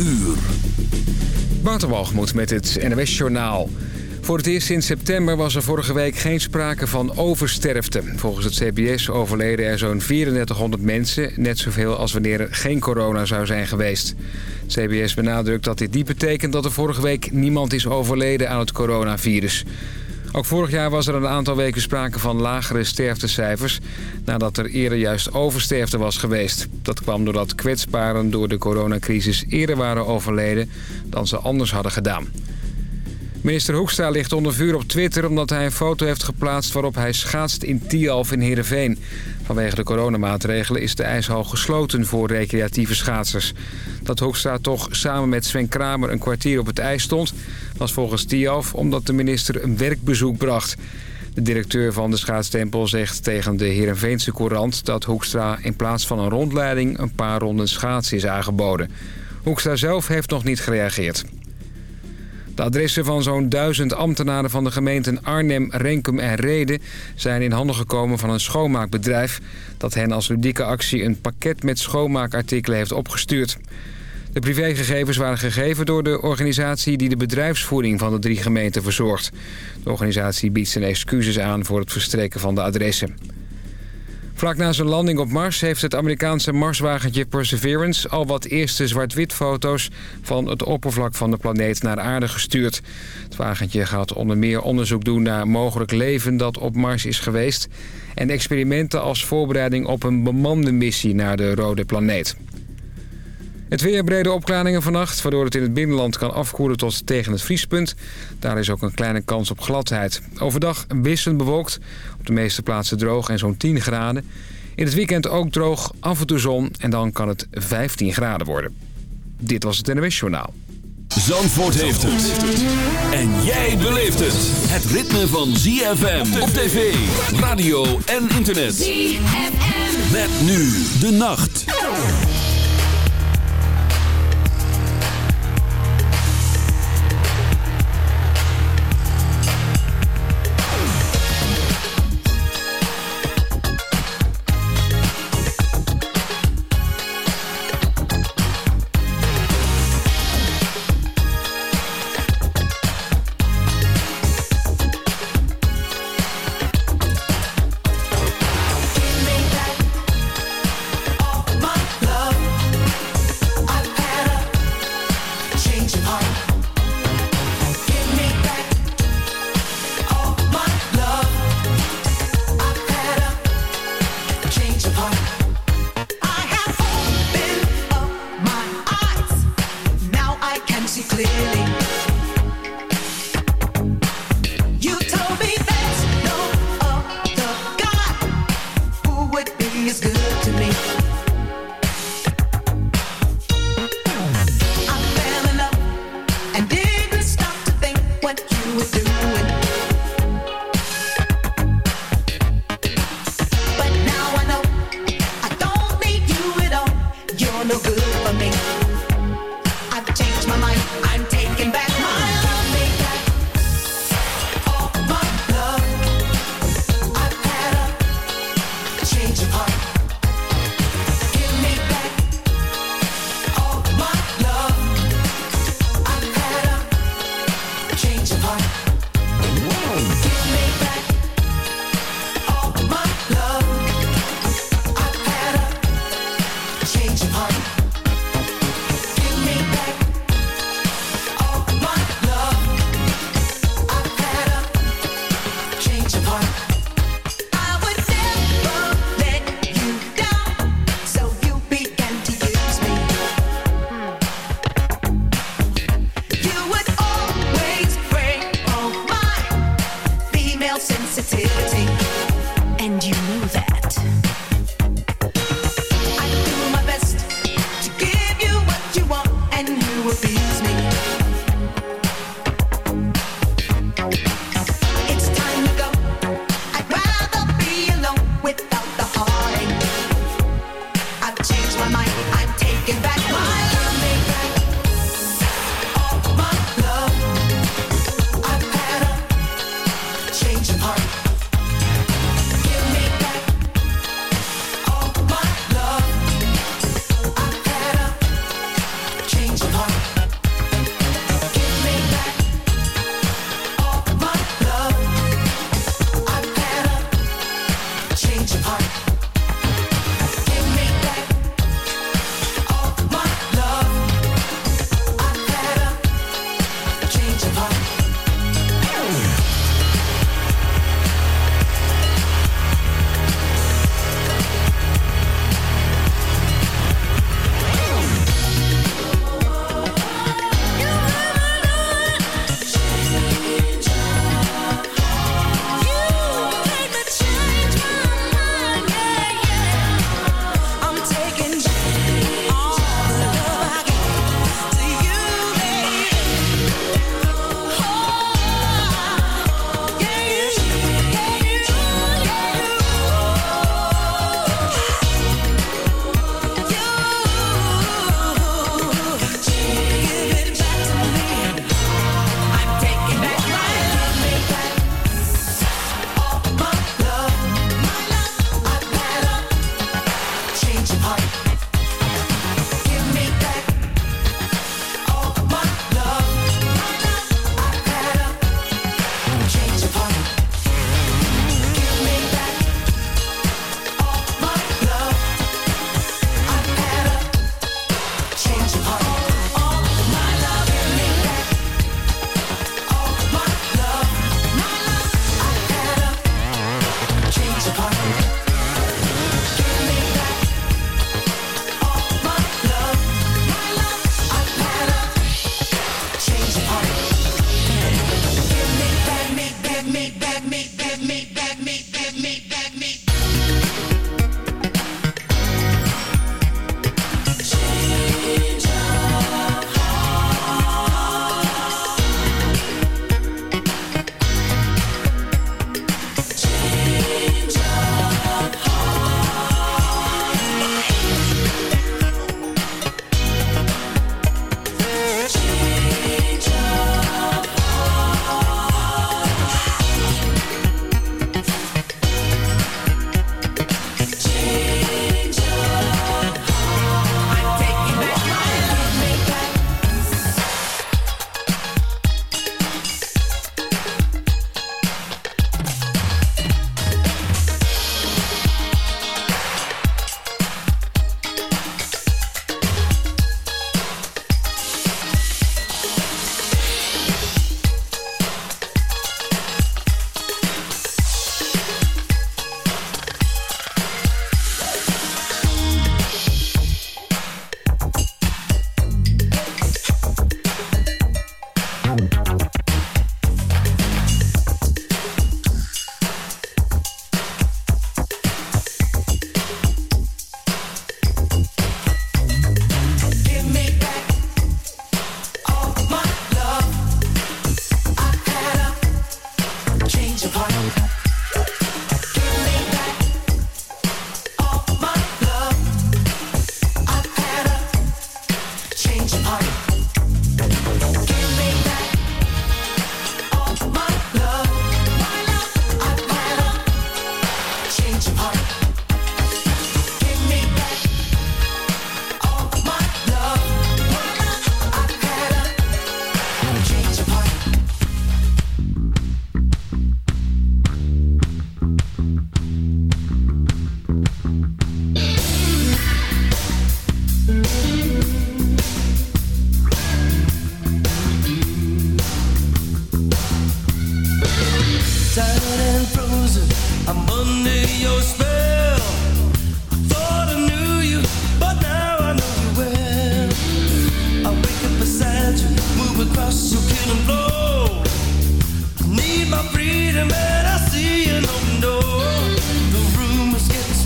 uur. Waterwalgemoed met het NWS Journaal. Voor het eerst sinds september was er vorige week geen sprake van oversterfte. Volgens het CBS overleden er zo'n 3400 mensen... net zoveel als wanneer er geen corona zou zijn geweest. CBS benadrukt dat dit niet betekent dat er vorige week niemand is overleden aan het coronavirus. Ook vorig jaar was er een aantal weken sprake van lagere sterftecijfers... nadat er eerder juist oversterfte was geweest. Dat kwam doordat kwetsbaren door de coronacrisis eerder waren overleden... dan ze anders hadden gedaan. Minister Hoekstra ligt onder vuur op Twitter omdat hij een foto heeft geplaatst... waarop hij schaatst in Tialf in Heerenveen. Vanwege de coronamaatregelen is de ijshal gesloten voor recreatieve schaatsers. Dat Hoekstra toch samen met Sven Kramer een kwartier op het ijs stond... was volgens Tialf omdat de minister een werkbezoek bracht. De directeur van de schaatstempel zegt tegen de Heerenveense Courant... dat Hoekstra in plaats van een rondleiding een paar ronden schaatsen is aangeboden. Hoekstra zelf heeft nog niet gereageerd. De adressen van zo'n duizend ambtenaren van de gemeenten Arnhem, Renkum en Reden... zijn in handen gekomen van een schoonmaakbedrijf... dat hen als ludieke actie een pakket met schoonmaakartikelen heeft opgestuurd. De privégegevens waren gegeven door de organisatie die de bedrijfsvoering van de drie gemeenten verzorgt. De organisatie biedt zijn excuses aan voor het verstrekken van de adressen. Vlak na zijn landing op Mars heeft het Amerikaanse Marswagentje Perseverance... al wat eerste zwart-wit foto's van het oppervlak van de planeet naar aarde gestuurd. Het wagentje gaat onder meer onderzoek doen naar mogelijk leven dat op Mars is geweest... en experimenten als voorbereiding op een bemande missie naar de rode planeet. Het weer brede opklaringen vannacht, waardoor het in het binnenland kan afkoelen tot tegen het vriespunt. Daar is ook een kleine kans op gladheid. Overdag wisselend bewolkt, op de meeste plaatsen droog en zo'n 10 graden. In het weekend ook droog, af en toe zon en dan kan het 15 graden worden. Dit was het NWS Journaal. Zandvoort heeft het. En jij beleeft het. Het ritme van ZFM op tv, radio en internet. ZFM. Met nu de nacht.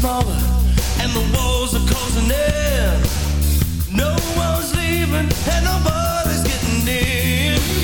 smaller and the walls are closing in. No one's leaving and nobody's getting in.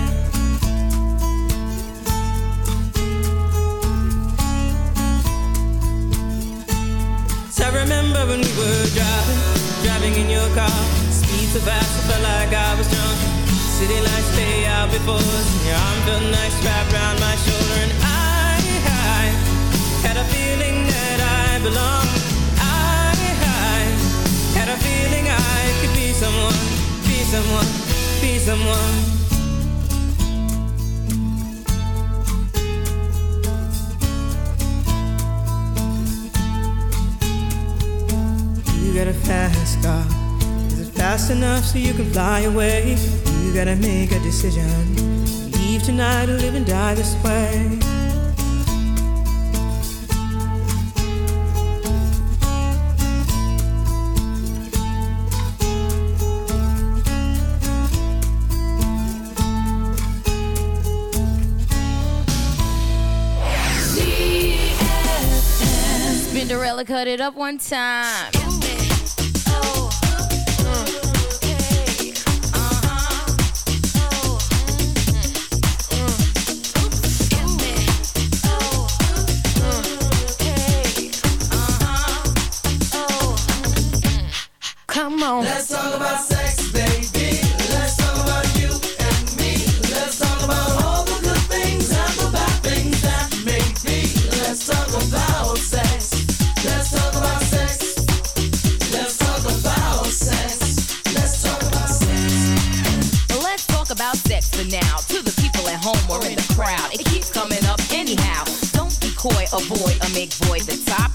Car so fast, I felt like I was drunk. City lights lay out before us, your arm felt nice wrapped around my shoulder. And I, I had a feeling that I belonged. I, I had a feeling I could be someone, be someone, be someone. You got a fast car fast enough so you can fly away. You gotta make a decision. Leave tonight or live and die this way. Cinderella cut it up one time.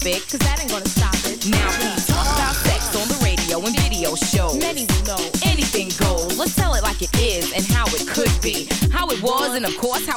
Topic, cause that ain't gonna stop it. Now, please talk about sex on the radio and video shows. Many will know anything goes. Let's tell it like it is and how it could be. How it was and of course how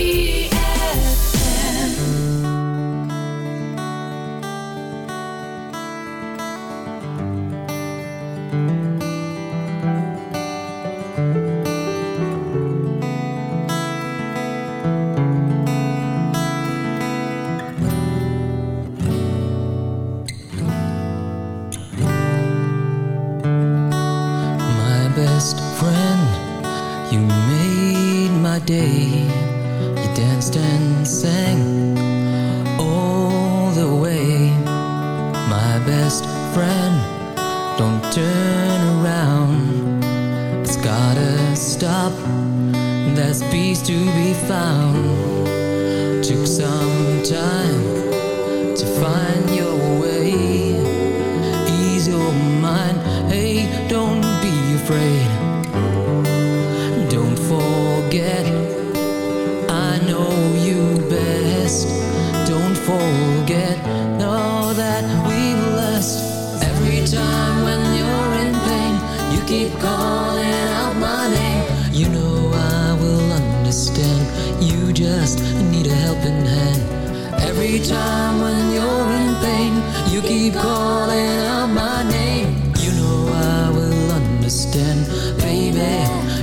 past and need a helping hand. Every time when you're in pain, you keep calling out my name. You know I will understand, baby.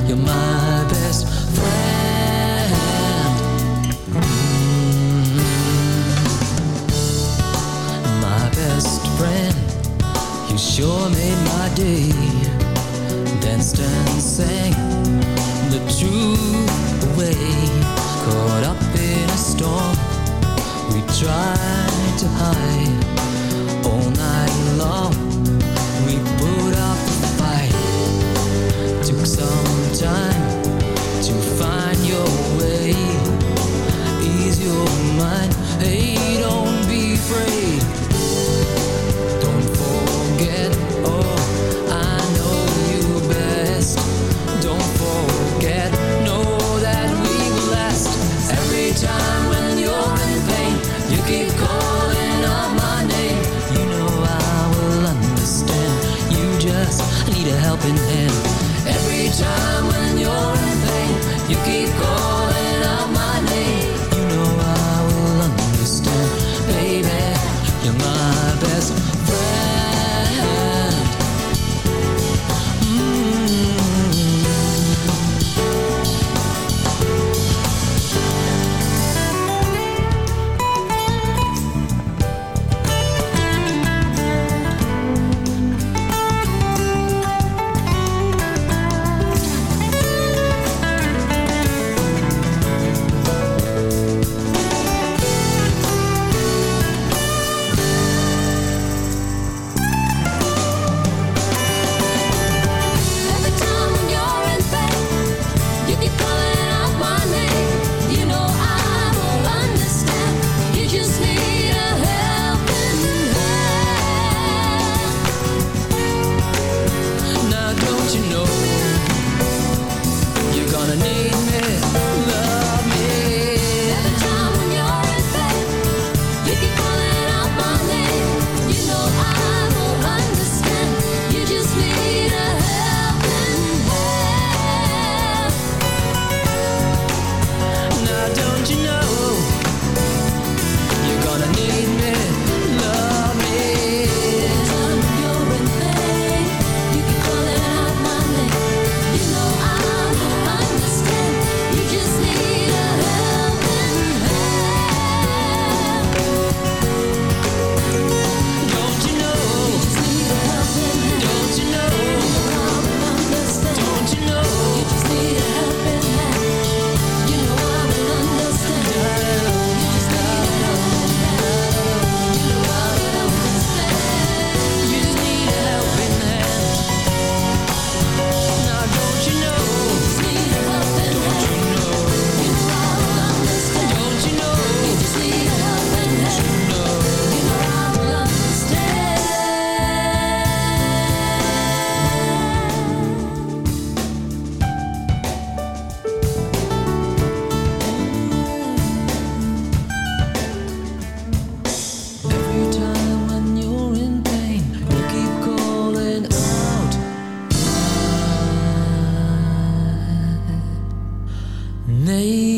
You're my best friend. Mm -hmm. My best friend, you sure made my day. Danced and sang the truth away. Cause we try to hide all night long. You name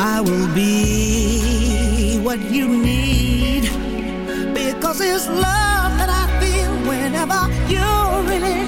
I will be what you need. Because it's love that I feel whenever you're in it.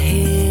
Here?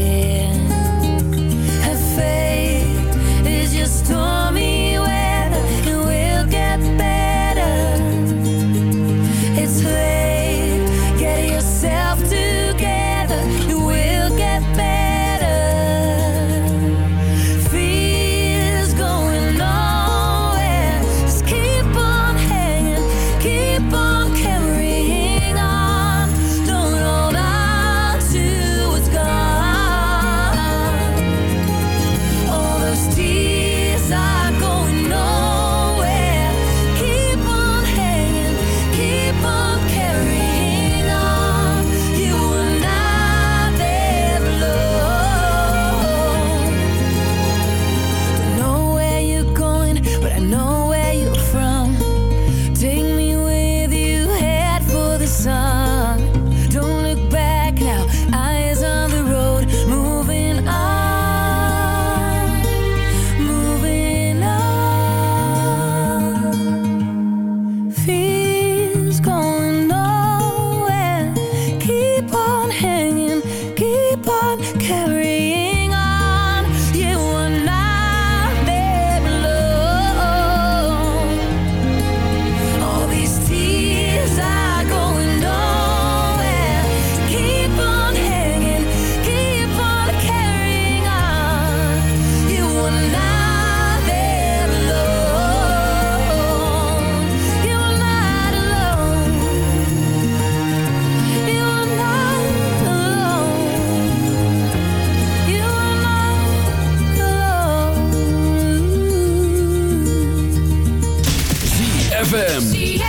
ZFM.